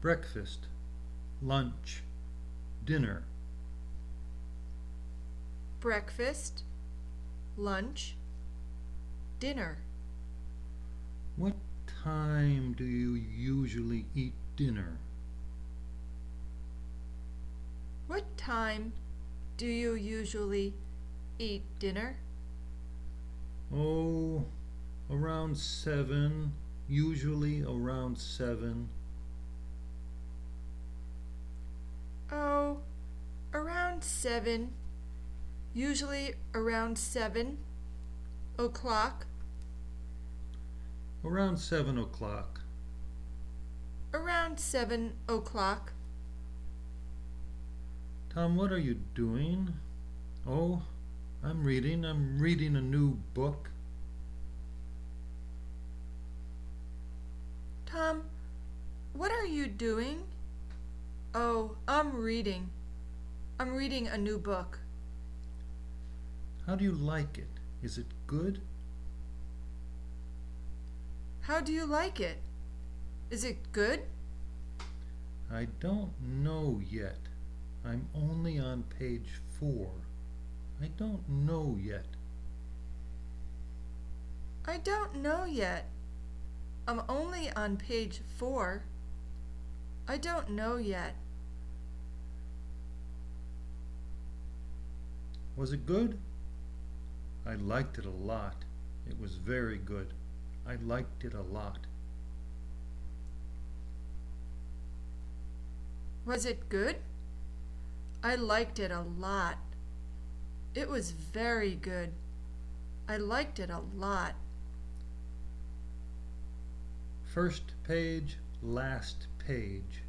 breakfast, lunch, dinner, breakfast, lunch, dinner. what time do you usually eat dinner? What time do you usually eat dinner? Oh, around seven, usually around seven. Oh, around seven, usually around seven o'clock, Around seven o'clock. around seven o'clock. Tom, what are you doing? Oh, I'm reading. I'm reading a new book. Tom, what are you doing? Oh, I'm reading. I'm reading a new book. How do you like it? Is it good? How do you like it? Is it good? I don't know yet. I'm only on page four. I don't know yet. I don't know yet. I'm only on page four. I don't know yet. Was it good? I liked it a lot. It was very good. I liked it a lot. Was it good? I liked it a lot. It was very good. I liked it a lot. First page, last page.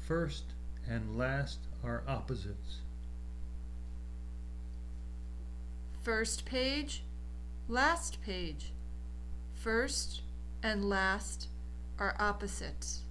First and last are opposites. First page, last page. First and last are opposites.